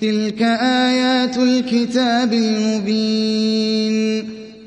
تِلْكَ آيَاتُ الْكِتَابِ الْمُبِينِ